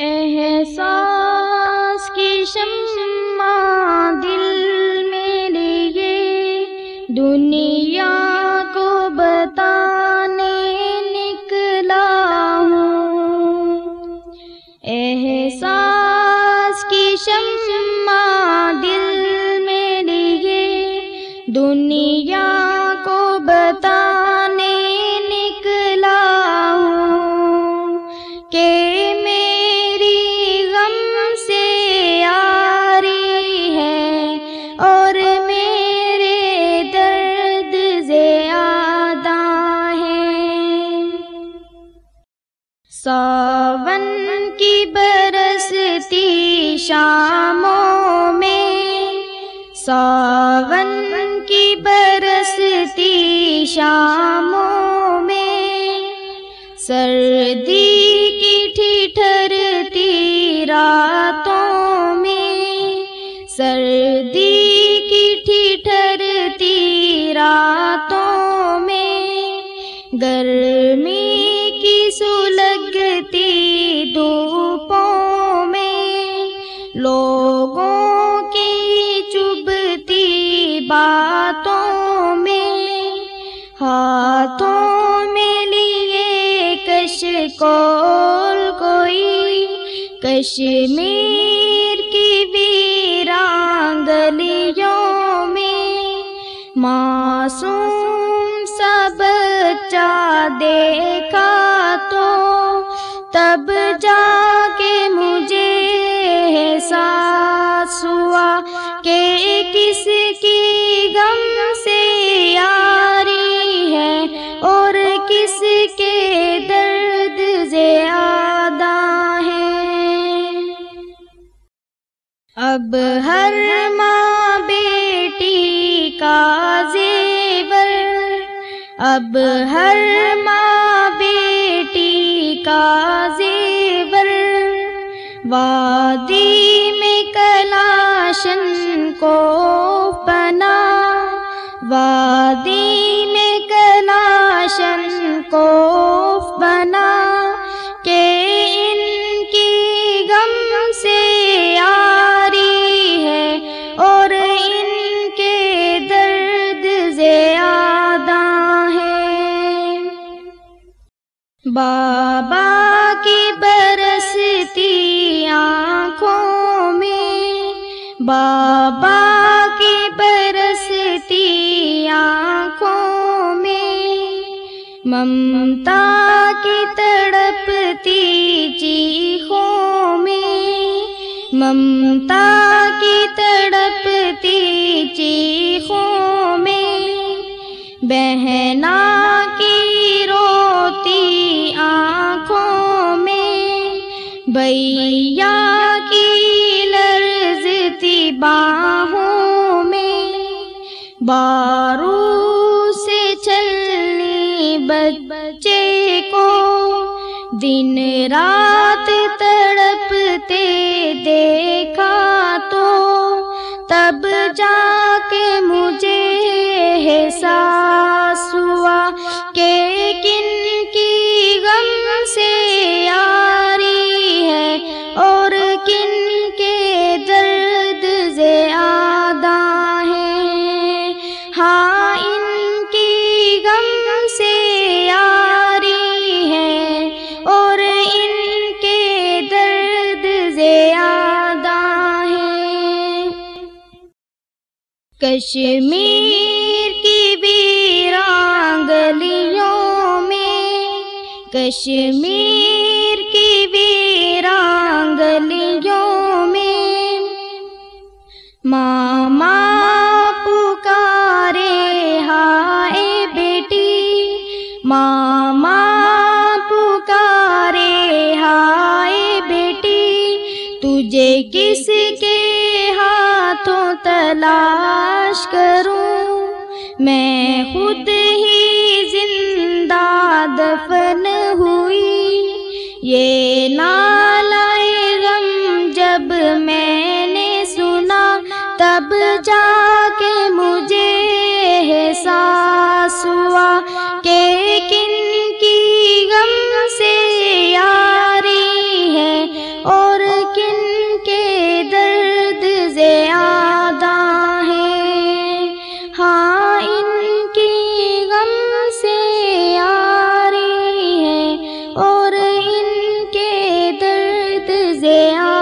احساس کی شمع دل میں لیے دنیا کو بتانے نکلا ہوں۔ احساس کی شمع دل میں لیے دنیا ساون کی برستی شاموں میں ساون کی برستی شاموں میں سردی کول کوئی کشمیر کی ویران گلیوں میں معصوم سا بچہ دیکھا تو تب جا کے مجھے احساس ہوا کہ کس کی غم سے یاری ہے اور کس کے اب ہر ماں بیٹی کا زیور، اب ہر ماں بیٹی کا زیور۔ وادی میں کلاشن کو بنا وادی میں کلاشن کو بابا کی برستی آنکھوں میں بابا کی برستی آنکھوں میں۔ ممتا کی تڑپتی چیخوں میں، ممتا کی تڑپتی چیخوں میں۔ بہنا بھیا کی لرزتی باہوں میں بارو سے چلنی بچے کو دن رات تڑپتے دیکھا تو تب جا کے مجھے احساس ہوا کہ درد ہے کشمیر کی ویرانگلیوں میں کشمیر کی ویرانگلیوں کس کے ہاتھوں تلاش کروں، میں خود ہی زندہ دفن ہوئی۔ یہ نالائے غم جب میں نے سنا، تب جا کے مجھے احساس ہوا کہ Museum.